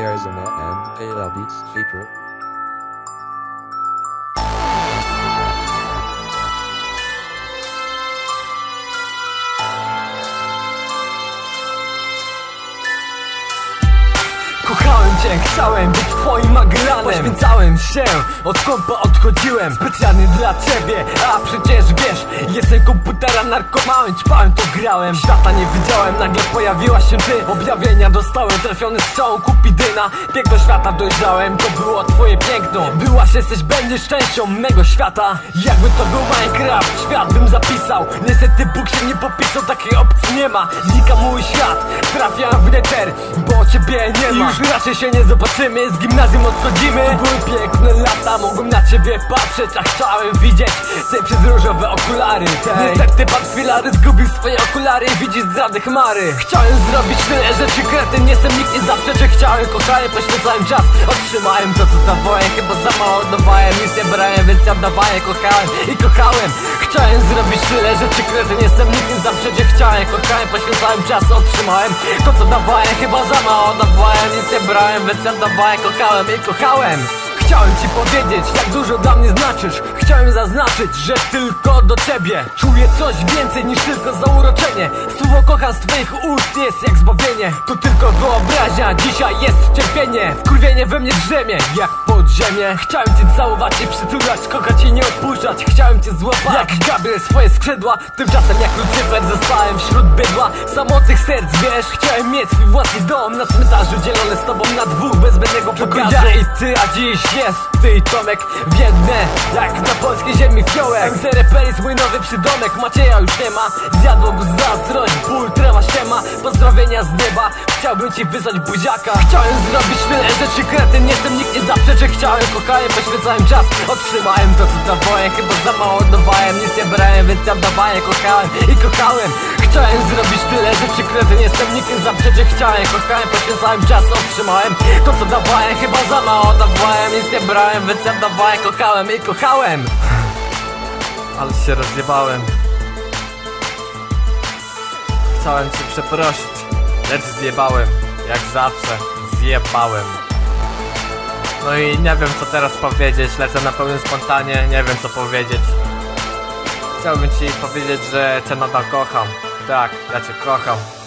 charisma and pale upbeat speaker, Chciałem być twoim magranem Poświęcałem się, od kompa odchodziłem. Specjalnie dla ciebie, a przecież wiesz Jestem komputera narkomanem, ćpałem to grałem. Świata nie widziałem, nagle pojawiła się ty. Objawienia dostałem, trafiony strzałą kupidyna Bieg do świata dojrzałem, to było twoje piękno. Byłaś, jesteś, będziesz częścią mego świata. Jakby to był Minecraft, świat bym zapisał. Niestety Bóg się nie popisał, takiej opcji nie ma. Znika mój świat, trafiam w neter Bo ciebie nie ma. Już raczej się nie zobaczymy, z gimnazjum odchodzimy. To były piękne lata, mogłem na ciebie patrzeć A chciałem widzieć te przez różowe okulary. Tej. Niestety pan filary zgubił swoje okulary i widzi zdrady chmary. Chciałem zrobić tyle rzeczy, kretyn, jestem nikt nie zaprzeczy. Chciałem, kochałem, poświęcałem czas. Otrzymałem to co dawałem, chyba za mało oddawałem. Nic nie brałem, więc ja dawałem, kochałem i kochałem. Chciałem zrobić tyle rzeczy, kretyn, jestem nikt nie zaprzeczy Chciałem, kochałem, poświęcałem czas Otrzymałem to co dawałem, chyba za mało oddawałem Nic nie brałem, więc ja dawałem, kochałem i kochałem Chciałem ci powiedzieć, jak dużo dla mnie znaczysz. Chciałem zaznaczyć, że tylko do ciebie Czuję coś więcej niż tylko zauroczenie. Słowo kocham z twoich ust jest jak zbawienie. To tylko wyobraźnia, dzisiaj jest cierpienie. Wkurwienie we mnie drzemie, jak podziemie. Chciałem cię całować i przytulać, kochać i nie odpuszczać Chciałem cię złapać, jak Gabriel swoje skrzydła. Tymczasem jak Lucyfer zostałem wśród bydła. Samotnych serc, wiesz, chciałem mieć swój własny dom. Na cmentarzu dzielony z tobą na dwóch bez zbędnego Tylko pokazu ja i ty, a dziś jest ty i Tomek w jedne Jak na polskiej ziemi fiołek. MC Reperis mój nowy przydomek Macieja już nie ma. Zjadło go zazdrość, ból, trema ściema Pozdrowienia z nieba Chciałbym ci wysłać buziaka. Chciałem zrobić tyle rzeczy kretyn Jestem nikt nie zaprzeczy Chciałem, kochałem, poświęcałem czas. Otrzymałem to co dawałem Chyba za mało oddawałem Nic nie brałem, więc ja dawałem Kochałem i kochałem Chciałem zrobić tyle rzeczy kretyn Jestem nikt nie zaprzeczy Chciałem, kochałem, poświęcałem czas Otrzymałem to co dawałem Chyba za mało oddawałem Nic nie brałem, więc ja dawałem Kochałem i kochałem Ale się rozjebałem Chciałem cię przeprosić, lecz zjebałem. Jak zawsze, zjebałem. No i nie wiem co teraz powiedzieć, lecę na pełnym spontanie, nie wiem co powiedzieć. Chciałbym ci powiedzieć, że cię nadal kocham. Tak, ja cię kocham.